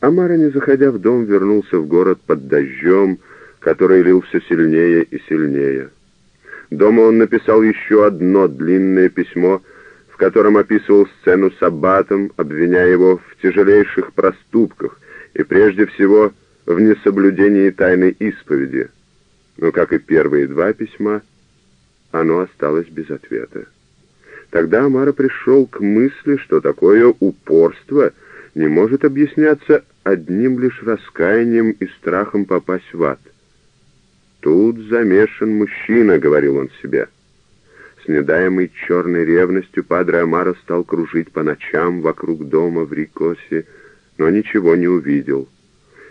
Амара, не заходя в дом, вернулся в город под дождем, который лил все сильнее и сильнее. Дома он написал еще одно длинное письмо, в котором описывал сцену с Аббатом, обвиняя его в тяжелейших проступках и прежде всего в несоблюдении тайной исповеди. Но, как и первые два письма, оно осталось без ответа. Тогда Амара пришел к мысли, что такое упорство не может объясняться одним лишь раскаянием и страхом попасть в ад. «Тут замешан мужчина», — говорил он себе. С недаемой черной ревностью Падре Амара стал кружить по ночам вокруг дома в Рикосе, но ничего не увидел.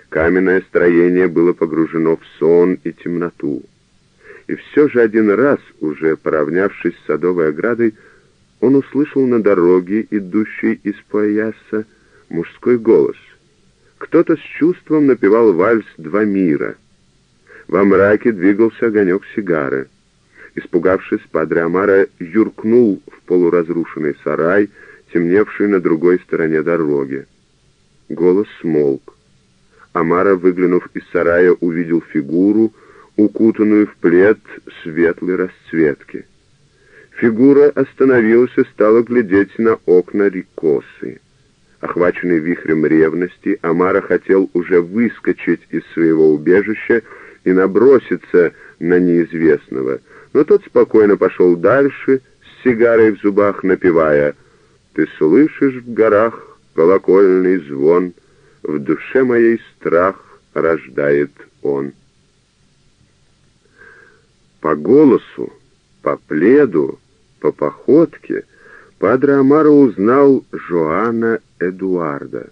Каменное строение было погружено в сон и темноту. И все же один раз, уже поравнявшись с садовой оградой, он услышал на дороге, идущей из Пояса, мужской голос. Кто-то с чувством напевал вальс «Два мира». Во мраке двигался огонек сигары. Испугавшись, Падре Амара юркнул в полуразрушенный сарай, темневший на другой стороне дороги. Голос смолк. Амара, выглянув из сарая, увидел фигуру, укутанную в плед светлой расцветки. Фигура остановилась и стала глядеть на окна Рикосы. Охваченный вихрем ревности, Амара хотел уже выскочить из своего убежища и наброситься на неизвестного, но тот спокойно пошел дальше, с сигарой в зубах, напевая. «Ты слышишь в горах колокольный звон, в душе моей страх рождает он». По голосу, по пледу, по походке Падре Амаро узнал Жоана Эдуарда.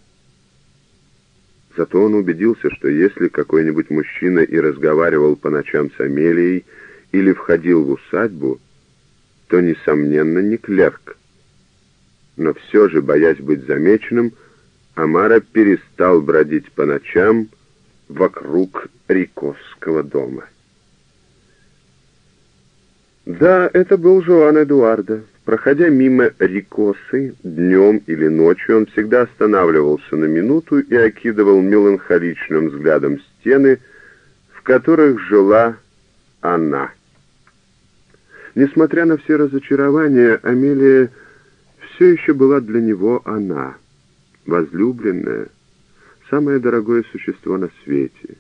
Зато он убедился, что если какой-нибудь мужчина и разговаривал по ночам с Амелией или входил в усадьбу, то, несомненно, не клерк. Но все же, боясь быть замеченным, Амара перестал бродить по ночам вокруг Рикосского дома. Да, это был Жоан Эдуарда. Проходя мимо Рикосы, днем или ночью он всегда останавливался на минуту и окидывал меланхоличным взглядом стены, в которых жила она. Несмотря на все разочарования, Амелия все еще была для него она, возлюбленная, самое дорогое существо на свете.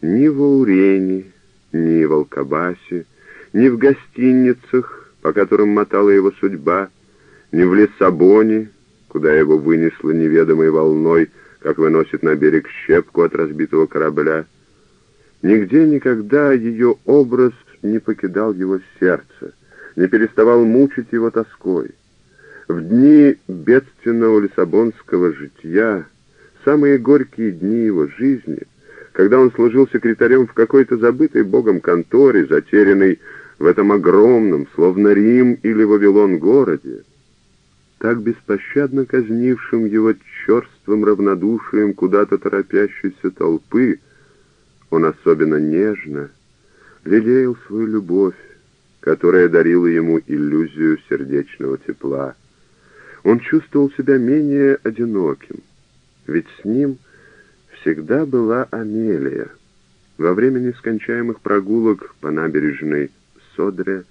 Ни в Аурене, ни в Алкабасе, ни в гостиницах, по которым мотала его судьба, ни в Лиссабоне, куда его вынесло неведомой волной, как выносит на берег щепку от разбитого корабля. Нигде никогда ее образ не покидал его сердце, не переставал мучить его тоской. В дни бедственного лиссабонского жития, самые горькие дни его жизни, когда он служил секретарем в какой-то забытой богом конторе, затерянной в этом огромном, словно Рим или Вавилон городе, так беспощадно казнившим его черствым равнодушием куда-то торопящейся толпы, он особенно нежно лелеял свою любовь, которая дарила ему иллюзию сердечного тепла. Он чувствовал себя менее одиноким, ведь с ним всегда была Амелия. Во время нескончаемых прогулок по набережной Содре.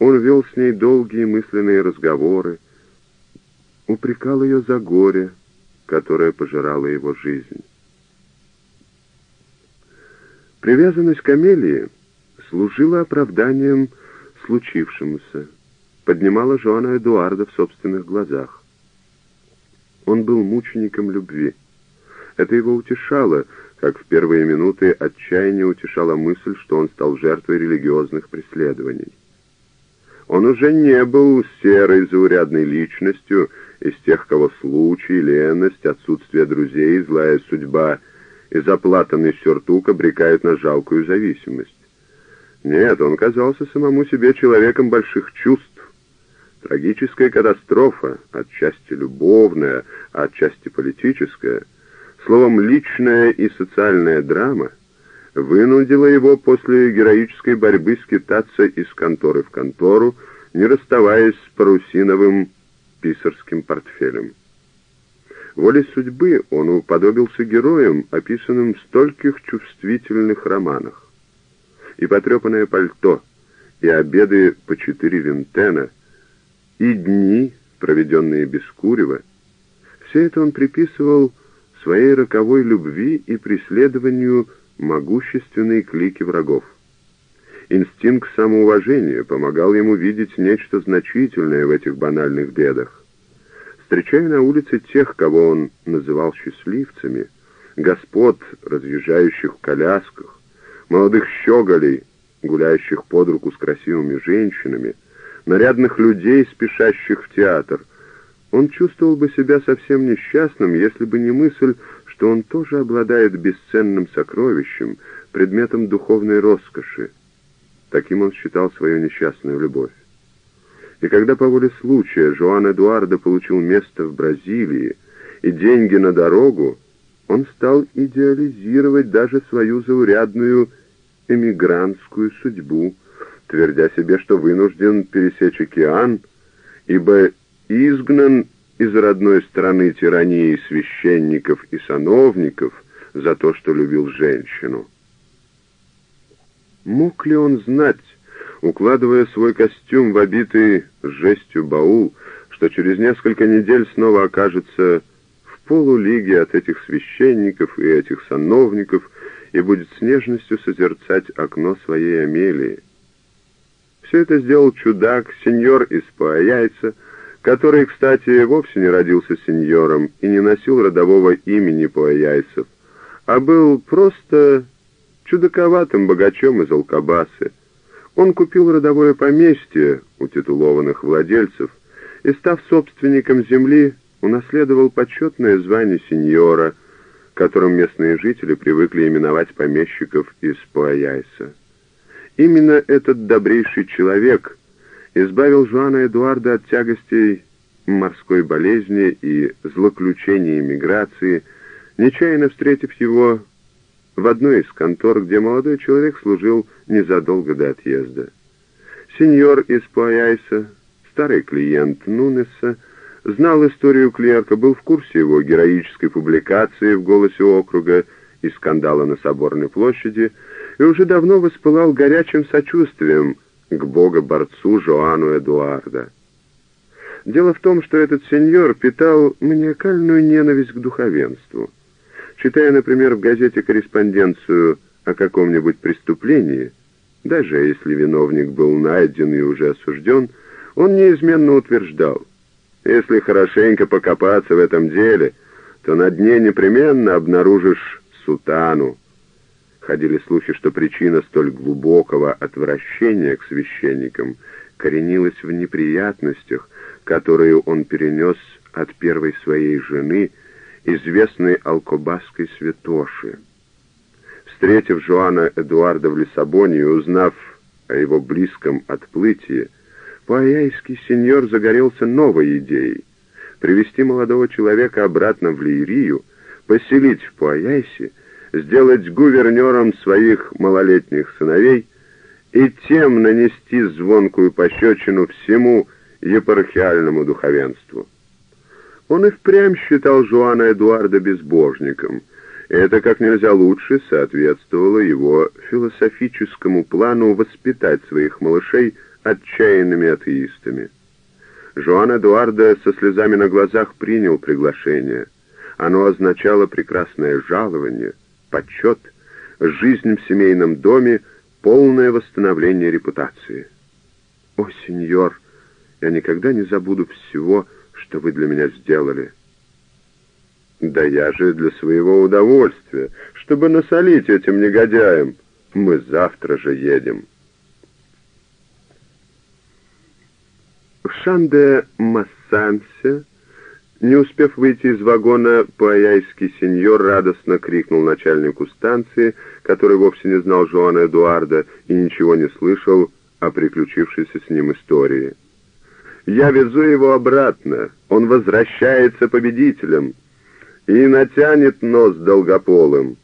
Он вел с ней долгие мысленные разговоры, упрекал ее за горе, которое пожирало его жизнь. Привязанность к Амелии служила оправданием случившемуся, поднимала Жоана Эдуарда в собственных глазах. Он был мучеником любви. Это его утешало, как в первые минуты отчаяния утешала мысль, что он стал жертвой религиозных преследований. Он уже не был серой заурядной личностью из тех, кого случай, леность, отсутствие друзей, злая судьба и заплатанный сюртук обрекают на жалкую зависимость. Нет, он казался самому себе человеком больших чувств. Трагическая катастрофа, отчасти любовная, отчасти политическая — Словом, личная и социальная драма вынудила его после героической борьбы скитаться из конторы в контору, не расставаясь с парусиновым писарским портфелем. Волей судьбы он уподобился героям, описанным в стольких чувствительных романах. И потрепанное пальто, и обеды по четыре винтена, и дни, проведенные без курева, все это он приписывал своей роковой любви и преследованию могущественной клики врагов. Инстинкт самоуважения помогал ему видеть нечто значительное в этих банальных бедах. Встречая на улице тех, кого он называл счастливцами, господ, разъезжающих в колясках, молодых щеголей, гуляющих под руку с красивыми женщинами, нарядных людей, спешащих в театр, он чувствовал бы себя совсем несчастным, если бы не мысль, что он тоже обладает бесценным сокровищем, предметом духовной роскоши. Таким он считал свою несчастную любовь. И когда по воле случая Жоан Эдуардо получил место в Бразилии и деньги на дорогу, он стал идеализировать даже свою заурядную эмигрантскую судьбу, твердя себе, что вынужден пересечь океан, ибо изгнан из родной страны тирании священников и сановников за то, что любил женщину. Мог ли он знать, укладывая свой костюм в обитый жестью баул, что через несколько недель снова окажется в полулиге от этих священников и этих сановников и будет с нежностью созерцать окно своей Амелии. Все это сделал чудак, сеньор из Пааяйца, который, кстати, вовсе не родился сеньором и не носил родового имени Пааяйцев, а был просто чудаковатым богачом из Алкабасы, он купил родовое поместье у титулованных владельцев и, став собственником земли, унаследовал почетное звание сеньора, которым местные жители привыкли именовать помещиков из Пуаяйса. Именно этот добрейший человек избавил Жуана Эдуарда от тягостей морской болезни и злоключений миграции, нечаянно встретив его в одной из контор, где молодой человек служил незадолго до отъезда. Сеньор из Пуаяйса, старый клиент Нунеса, знал историю клерка, был в курсе его героической публикации в «Голосе округа» и скандала на Соборной площади и уже давно воспылал горячим сочувствием к бога-борцу Жоану Эдуарда. Дело в том, что этот сеньор питал маниакальную ненависть к духовенству. Читая, например, в газете корреспонденцию о каком-нибудь преступлении, даже если виновник был найден и уже осужден, он неизменно утверждал, если хорошенько покопаться в этом деле, то на дне непременно обнаружишь сутану. Ходили слухи, что причина столь глубокого отвращения к священникам коренилась в неприятностях, которые он перенес от первой своей жены, известной алкобасской святоши. Встретив Жуана Эдуарда в Лиссабоне и узнав о его близком отплытии, пуаяйский сеньор загорелся новой идеей — привести молодого человека обратно в Лиерию, поселить в Пуаяйсе, сделать гувернером своих малолетних сыновей и тем нанести звонкую пощечину всему епархиальному духовенству. Он и впрямь считал Жуана Эдуарда безбожником — это как нельзя лучше соответствовало его философическому плану воспитать своих малышей отчаянными атеистами. Жоан Эдуарда со слезами на глазах принял приглашение. Оно означало прекрасное жалование, почет, жизнь в семейном доме, полное восстановление репутации. «О, сеньор, я никогда не забуду всего, что вы для меня сделали». Да я же для своего удовольствия, чтобы насолить этим негодяям. Мы завтра же едем. В Шанде-Массансе, не успев выйти из вагона, пуаяйский сеньор радостно крикнул начальнику станции, который вовсе не знал Жоана Эдуарда и ничего не слышал о приключившейся с ним истории. «Я везу его обратно. Он возвращается победителем» и натянет нос долгополым.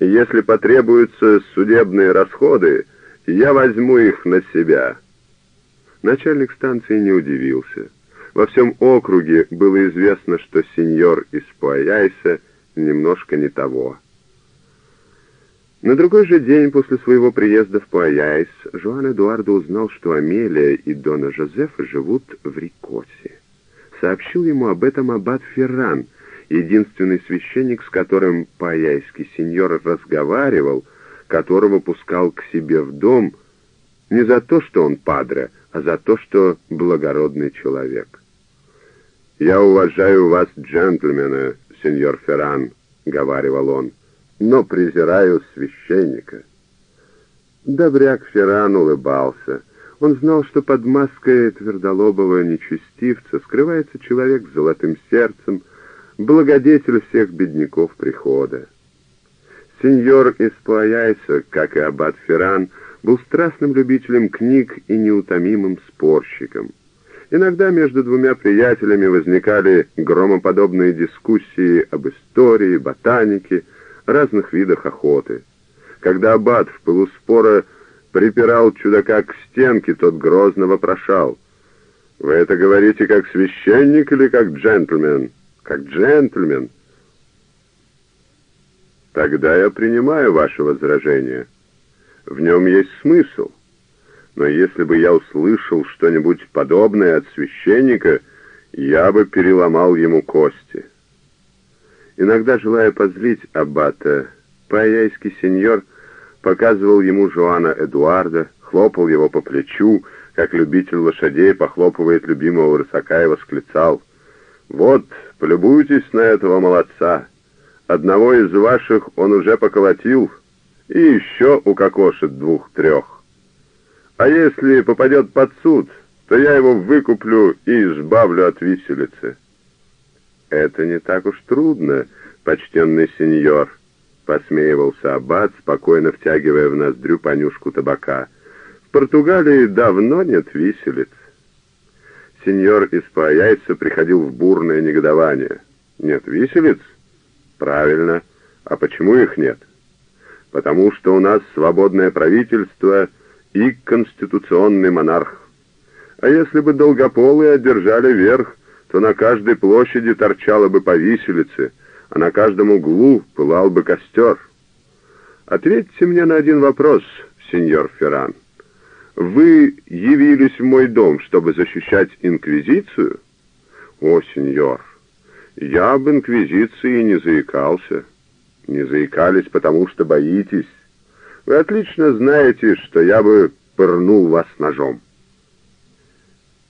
Если потребуются судебные расходы, я возьму их на себя». Начальник станции не удивился. Во всем округе было известно, что сеньор из Пуаяйса немножко не того. На другой же день после своего приезда в Пуаяйс Жуан Эдуардо узнал, что Амелия и Дона Жозефа живут в Рикосе. Сообщил ему об этом аббат Ферран, единственный священник, с которым паяйский сеньор разговаривал, которого пускал к себе в дом не за то, что он падре, а за то, что благородный человек. «Я уважаю вас, джентльмены, сеньор Ферран», — говаривал он, — но презираю священника. Добряк Ферран улыбался. Он знал, что под маской твердолобого нечестивца скрывается человек с золотым сердцем, благодетель всех бедняков прихода. Сеньор из Пуаяйса, как и аббат Ферран, был страстным любителем книг и неутомимым спорщиком. Иногда между двумя приятелями возникали громоподобные дискуссии об истории, ботанике, разных видах охоты. Когда аббат в пылу спора припирал чудака к стенке, тот грозно вопрошал. «Вы это говорите как священник или как джентльмен?» «Как джентльмен». «Тогда я принимаю ваше возражение. В нем есть смысл. Но если бы я услышал что-нибудь подобное от священника, я бы переломал ему кости». Иногда, желая позлить аббата, паяйский сеньор показывал ему Жуана Эдуарда, хлопал его по плечу, как любитель лошадей похлопывает любимого рысака и восклицал «Вот, полюбуйтесь на этого молодца! Одного из ваших он уже поколотил, и еще укокошит двух-трех. А если попадет под суд, то я его выкуплю и избавлю от виселицы». «Это не так уж трудно, почтенный сеньор», — посмеивался аббат, спокойно втягивая в ноздрю понюшку табака. «В Португалии давно нет виселиц». Сеньор из Паяйца приходил в бурное негодование. «Нет виселиц?» «Правильно. А почему их нет?» «Потому что у нас свободное правительство и конституционный монарх. А если бы долгополые одержали верх, то на каждой площади торчала бы по виселице, а на каждом углу пылал бы костер. Ответьте мне на один вопрос, сеньор Ферран. Вы явились в мой дом, чтобы защищать инквизицию? О, сеньор, я об инквизиции не заикался. Не заикались, потому что боитесь. Вы отлично знаете, что я бы пырнул вас ножом.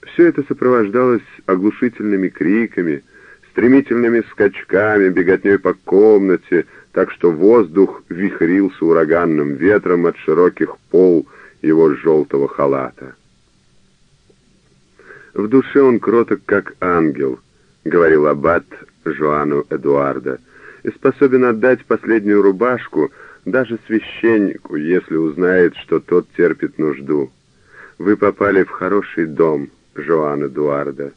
Все это сопровождалось оглушительными криками, стремительными скачками, беготней по комнате, так что воздух вихрился ураганным ветром от широких пол его желтого халата. «В душе он кроток, как ангел», — говорил аббат Жоану Эдуарда, «и способен отдать последнюю рубашку даже священнику, если узнает, что тот терпит нужду. Вы попали в хороший дом, Жоан Эдуарда,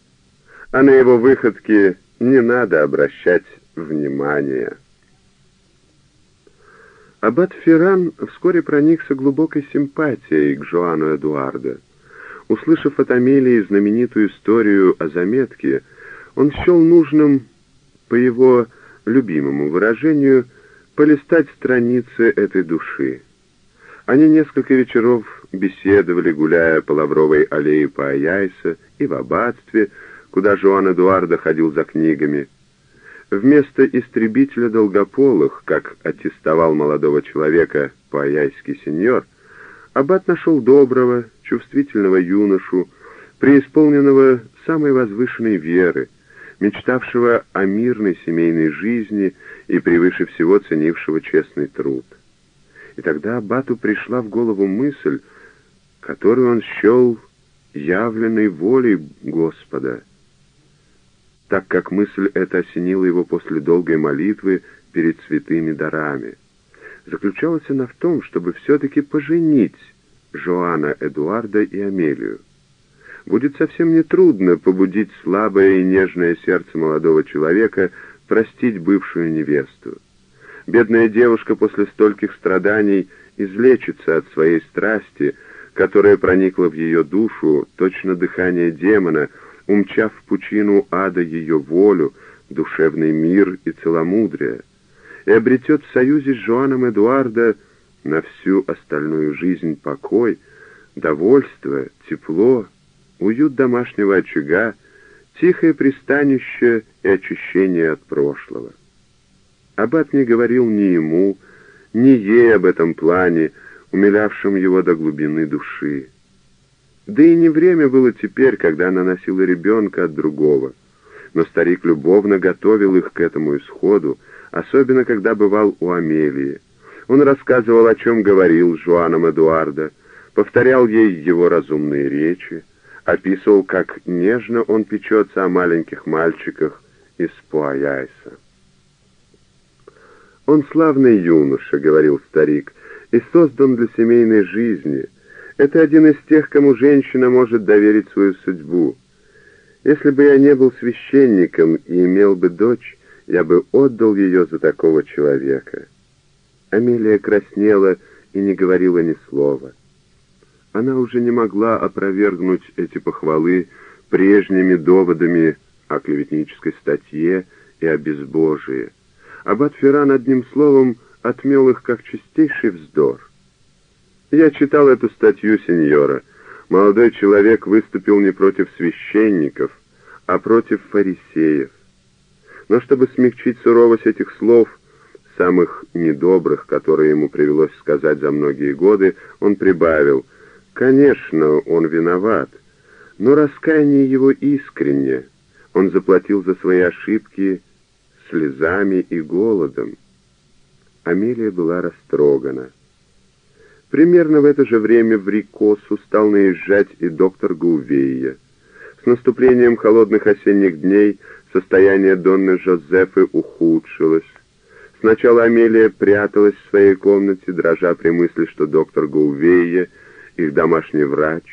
а на его выходки не надо обращать внимания. Аббат Ферран вскоре проникся глубокой симпатией к Жоану Эдуарда. Услышав от Амелии знаменитую историю о заметке, он счел нужным, по его любимому выражению, полистать страницы этой души. Они несколько вечеров беседовали, гуляя по Лавровой аллее по Аяйса и в аббатстве, куда Жоан Эдуарда ходил за книгами. Вместо истребителя долгополых, как аттестовал молодого человека паяйский сеньор, аббат нашел доброго, чувствительного юношу, преисполненного самой возвышенной веры, мечтавшего о мирной семейной жизни и превыше всего ценившего честный труд. И тогда Аббату пришла в голову мысль, которую он счел явленной волей Господа, так как мысль эта осенила его после долгой молитвы перед святыми дарами. Заключалась она в том, чтобы все-таки поженить Жоана Эдуарда и Амелию. Будет совсем нетрудно побудить слабое и нежное сердце молодого человека простить бывшую невесту. Бедная девушка после стольких страданий излечится от своей страсти, которая проникла в ее душу, точно дыхание демона, умчав в пучину ада ее волю, душевный мир и целомудрие, и обретет в союзе с Жоаном Эдуарда на всю остальную жизнь покой, довольство, тепло, уют домашнего очага, тихое пристанище и очищение от прошлого. Аббат не говорил ни ему, ни ей об этом плане, умилявшем его до глубины души. Да и не время было теперь, когда она носила ребенка от другого. Но старик любовно готовил их к этому исходу, особенно когда бывал у Амелии. Он рассказывал, о чем говорил с Жуаном Эдуарда, повторял ей его разумные речи, описывал, как нежно он печется о маленьких мальчиках из Пуаяйса. «Он славный юноша», — говорил старик, — «и создан для семейной жизни. Это один из тех, кому женщина может доверить свою судьбу. Если бы я не был священником и имел бы дочь, я бы отдал ее за такого человека». Амелия краснела и не говорила ни слова. Она уже не могла опровергнуть эти похвалы прежними доводами о клеветнической статье и о безбожии. Аббат Ферран одним словом отмел их как чистейший вздор. Я читал эту статью, сеньора. Молодой человек выступил не против священников, а против фарисеев. Но чтобы смягчить суровость этих слов, самых недобрых, которые ему привелось сказать за многие годы, он прибавил, «Конечно, он виноват, но раскаяние его искренне. Он заплатил за свои ошибки слезами и голодом». Амелия была растрогана. Примерно в это же время в Рикосу стал наезжать и доктор Гувея. С наступлением холодных осенних дней состояние Донны Жозефы ухудшилось. Сначала Амелия пряталась в своей комнате, дрожа при мысли, что доктор Гувея, их домашний врач,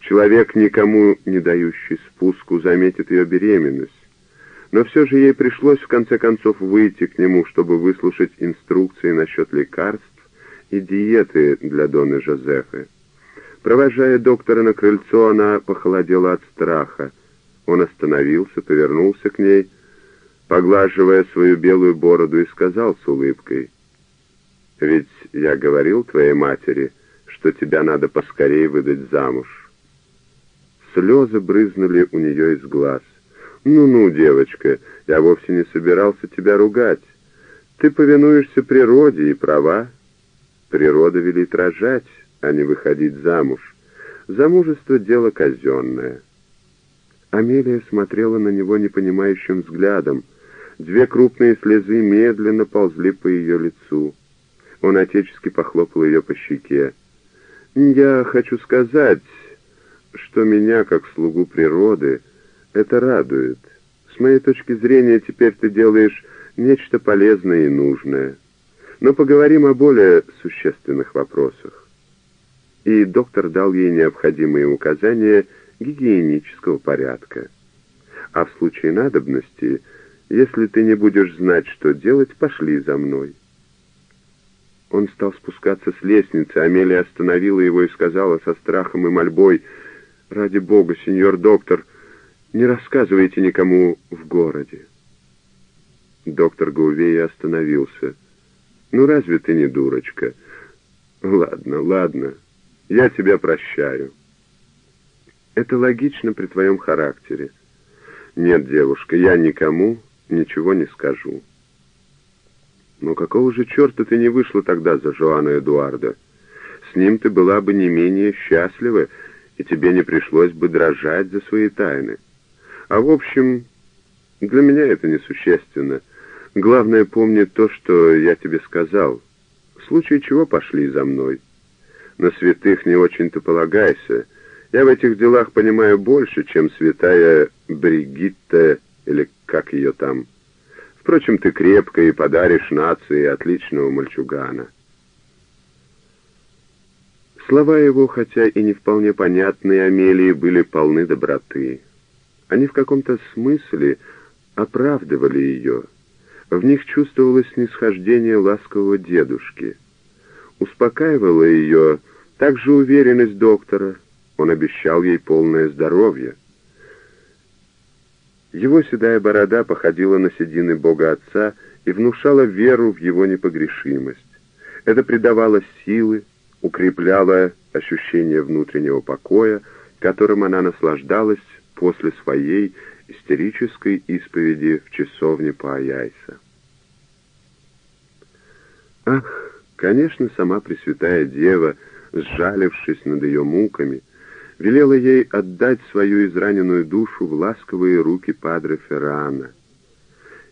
человек, никому не дающий спуску, заметит ее беременность. Но все же ей пришлось в конце концов выйти к нему, чтобы выслушать инструкции насчет лекарств и диеты для Доны Жозефы. Провожая доктора на крыльцо, она похолодела от страха. Он остановился, повернулся к ней, поглаживая свою белую бороду, и сказал с улыбкой, «Ведь я говорил твоей матери, что тебя надо поскорее выдать замуж». Слезы брызнули у нее из глаз. «Ну-ну, девочка, я вовсе не собирался тебя ругать. Ты повинуешься природе и права. Природа велит рожать, а не выходить замуж. Замужество — дело казенное». Амелия смотрела на него непонимающим взглядом. Две крупные слезы медленно ползли по ее лицу. Он отечески похлопал ее по щеке. «Я хочу сказать, что меня, как слугу природы, это радует. С моей точки зрения, теперь ты делаешь нечто полезное и нужное. Но поговорим о более существенных вопросах. И доктор дал ей необходимые указания гигиенического порядка. А в случае надобности, если ты не будешь знать, что делать, пошли за мной. Он стал спускаться с лестницы. Амелия остановила его и сказала со страхом и мольбой, «Ради бога, сеньор доктор, не рассказывайте никому в городе». Доктор Гаувей остановился. «Ну разве ты не дурочка?» «Ладно, ладно, я тебя прощаю». «Это логично при твоем характере». «Нет, девушка, я никому ничего не скажу». «Но какого же черта ты не вышла тогда за Жоана Эдуарда? С ним ты была бы не менее счастлива, и тебе не пришлось бы дрожать за свои тайны. А в общем, для меня это несущественно». Главное, помни то, что я тебе сказал. В случае чего пошли за мной. На святых не очень-то полагайся. Я в этих делах понимаю больше, чем святая Бригитта, или как ее там. Впрочем, ты крепко и подаришь нации отличного мальчугана. Слова его, хотя и не вполне понятные Амелии, были полны доброты. Они в каком-то смысле оправдывали ее, в них чувствовалось снисхождение ласкового дедушки. Успокаивала ее также уверенность доктора. Он обещал ей полное здоровье. Его седая борода походила на седины Бога Отца и внушала веру в его непогрешимость. Это придавало силы, укрепляло ощущение внутреннего покоя, которым она наслаждалась после своей истерической исповеди в часовне Пааяйса. Ах, конечно, сама Пресвятая Дева, сжалившись над ее муками, велела ей отдать свою израненную душу в ласковые руки Падре Феррана.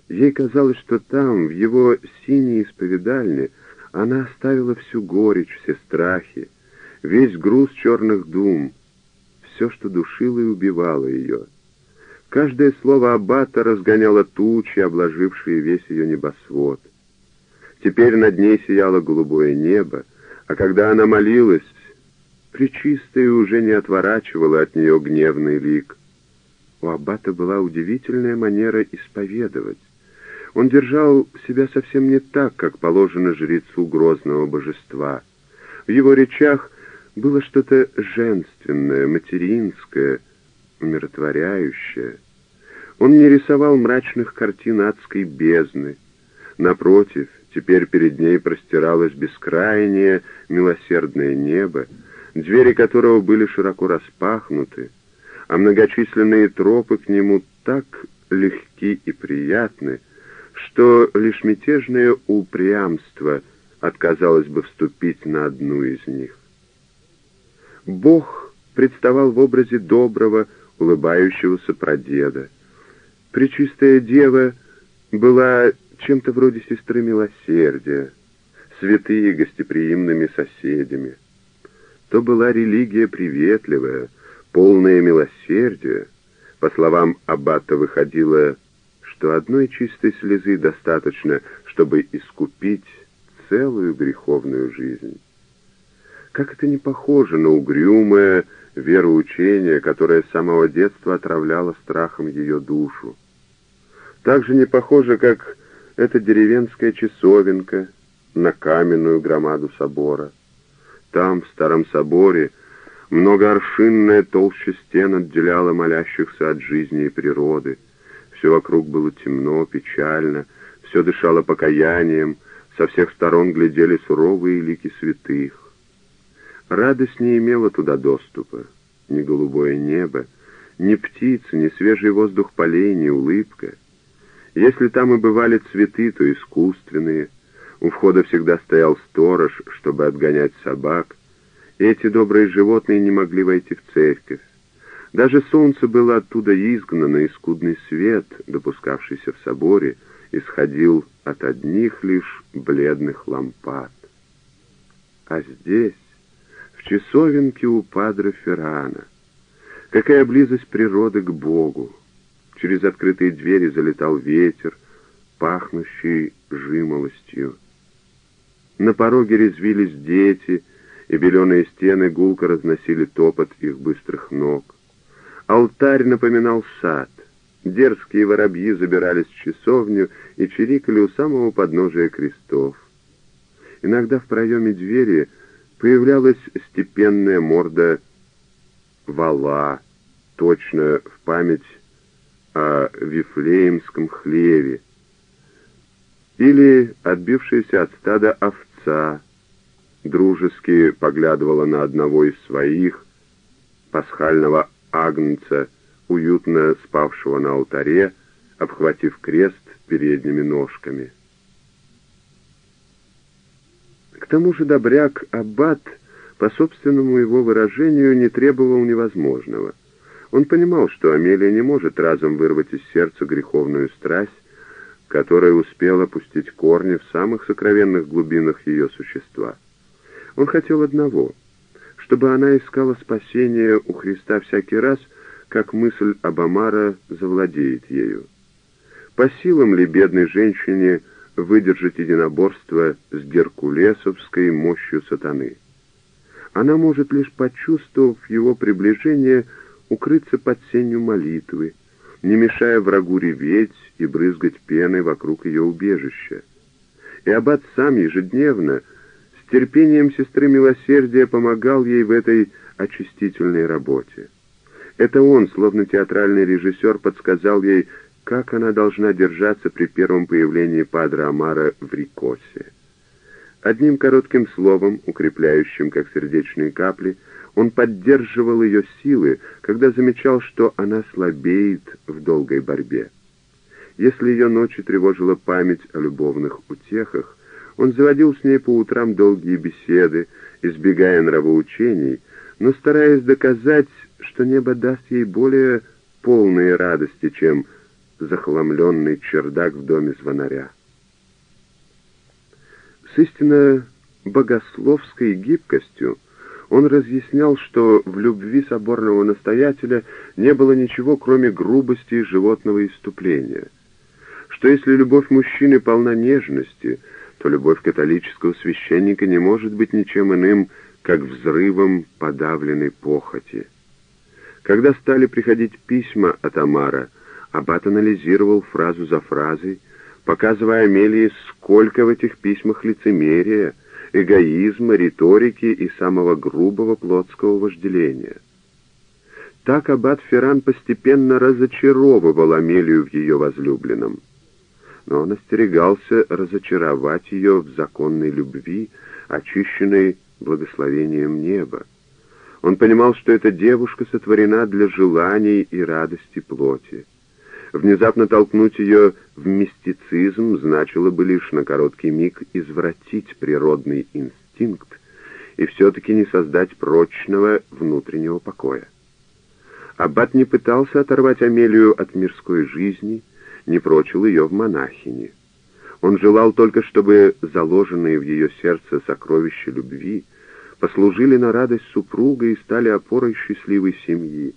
Ей казалось, что там, в его синей исповедальне, она оставила всю горечь, все страхи, весь груз черных дум, все, что душило и убивало ее. Каждое слово аббата разгоняло тучи, обложившие весь ее небосвод. Теперь над ней сияло голубое небо, а когда она молилась, Пречистая уже не отворачивала от нее гневный лик. У аббата была удивительная манера исповедовать. Он держал себя совсем не так, как положено жрецу грозного божества. В его речах было что-то женственное, материнское, умиротворяющее. Он не рисовал мрачных картин адской бездны. Напротив, теперь перед ней простиралось бескрайнее милосердное небо, двери которого были широко распахнуты, а многочисленные тропы к нему так легки и приятны, что лишь мятежное упрямство отказалось бы вступить на одну из них. Бог представал в образе доброго, улыбающегося прадеда. Пречистая дева была чем-то вроде сестры милосердия, святые гостеприимными соседями то была религия приветливая, полная милосердия. По словам Аббата выходило, что одной чистой слезы достаточно, чтобы искупить целую греховную жизнь. Как это не похоже на угрюмое вероучение, которое с самого детства отравляло страхом ее душу. Так же не похоже, как эта деревенская часовенка на каменную громаду собора. Там, в старом соборе, многооршинная толща стен отделяла молящихся от жизни и природы. Все вокруг было темно, печально, все дышало покаянием, со всех сторон глядели суровые лики святых. Радость не имела туда доступа, ни голубое небо, ни птицы, ни свежий воздух полей, ни улыбка. Если там и бывали цветы, то искусственные — у входа всегда стоял сторож, чтобы отгонять собак. И эти добрые животные не могли войти в церковь. Даже солнце было оттуда изгнано, и скудный свет, допускавшийся в соборе, исходил от одних лишь бледных лампад. А здесь, в часовенке у падре Феррана, какая близость природы к Богу! Через открытые двери залетал ветер, пахнущий жимолостью. На пороге резвились дети, и беленые стены гулко разносили топот их быстрых ног. Алтарь напоминал сад. Дерзкие воробьи забирались в часовню и чирикали у самого подножия крестов. Иногда в проеме двери появлялась степенная морда вала, точно в память о Вифлеемском хлеве, или отбившаяся от стада овца, отца, дружески поглядывала на одного из своих, пасхального агнца, уютно спавшего на алтаре, обхватив крест передними ножками. К тому же добряк Аббат, по собственному его выражению, не требовал невозможного. Он понимал, что Амелия не может разом вырвать из сердца греховную страсть, которая успела пустить корни в самых сокровенных глубинах ее существа. Он хотел одного, чтобы она искала спасения у Христа всякий раз, как мысль об Амара завладеет ею. По силам ли бедной женщине выдержать единоборство с геркулесовской мощью сатаны? Она может лишь почувствовав его приближение, укрыться под сенью молитвы, не мешая врагу реветь и брызгать пеной вокруг ее убежища. И аббат сам ежедневно, с терпением сестры милосердия, помогал ей в этой очистительной работе. Это он, словно театральный режиссер, подсказал ей, как она должна держаться при первом появлении Падре Амара в Рикосе. Одним коротким словом, укрепляющим, как сердечные капли, он поддерживал ее силы, когда замечал, что она слабеет в долгой борьбе. Если ее ночью тревожила память о любовных утехах, он заводил с ней по утрам долгие беседы, избегая нравоучений, но стараясь доказать, что небо даст ей более полные радости, чем захламленный чердак в доме звонаря. С истинно богословской гибкостью он разъяснял, что в любви соборного настоятеля не было ничего, кроме грубости и животного иступления, что если любовь мужчины полна нежности, то любовь католического священника не может быть ничем иным, как взрывом подавленной похоти. Когда стали приходить письма от Амара, Аббат анализировал фразу за фразой, показывая Амелии, сколько в этих письмах лицемерия, эгоизма, риторики и самого грубого плотского вожделения. Так аббат Ферран постепенно разочаровывал Амелию в ее возлюбленном. Но он остерегался разочаровать ее в законной любви, очищенной благословением неба. Он понимал, что эта девушка сотворена для желаний и радости плоти. Внезапно толкнуть ее в мистицизм значило бы лишь на короткий миг извратить природный инстинкт и все-таки не создать прочного внутреннего покоя. Аббат не пытался оторвать Амелию от мирской жизни, не прочил ее в монахини. Он желал только, чтобы заложенные в ее сердце сокровища любви послужили на радость супруга и стали опорой счастливой семьи.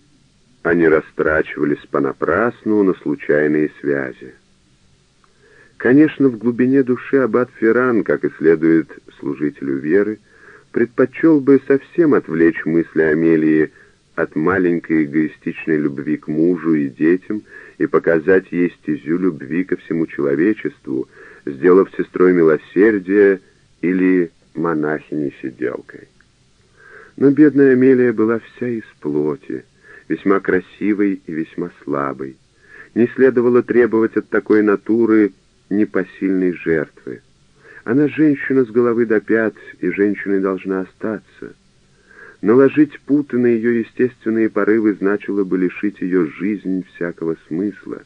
Они растрачивались понапрасну на случайные связи. Конечно, в глубине души аббат Ферран, как и следует служителю веры, предпочел бы совсем отвлечь мысли Амелии от маленькой эгоистичной любви к мужу и детям и показать ей стезю любви ко всему человечеству, сделав сестрой милосердия или монахиней-сиделкой. Но бедная Амелия была вся из плоти, весьма красивой и весьма слабой. Не следовало требовать от такой натуры непосильной жертвы. Она женщина с головы до пят, и женщиной должна остаться. Наложить путы на ее естественные порывы значило бы лишить ее жизнь всякого смысла.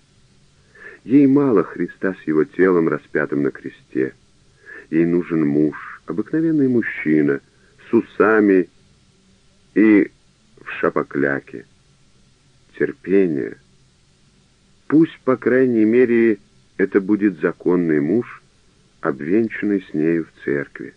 Ей мало Христа с его телом, распятым на кресте. Ей нужен муж, обыкновенный мужчина, с усами и в шапокляке терпение. Пусть, по крайней мере, это будет законный муж, обвенчанный с нею в церкви.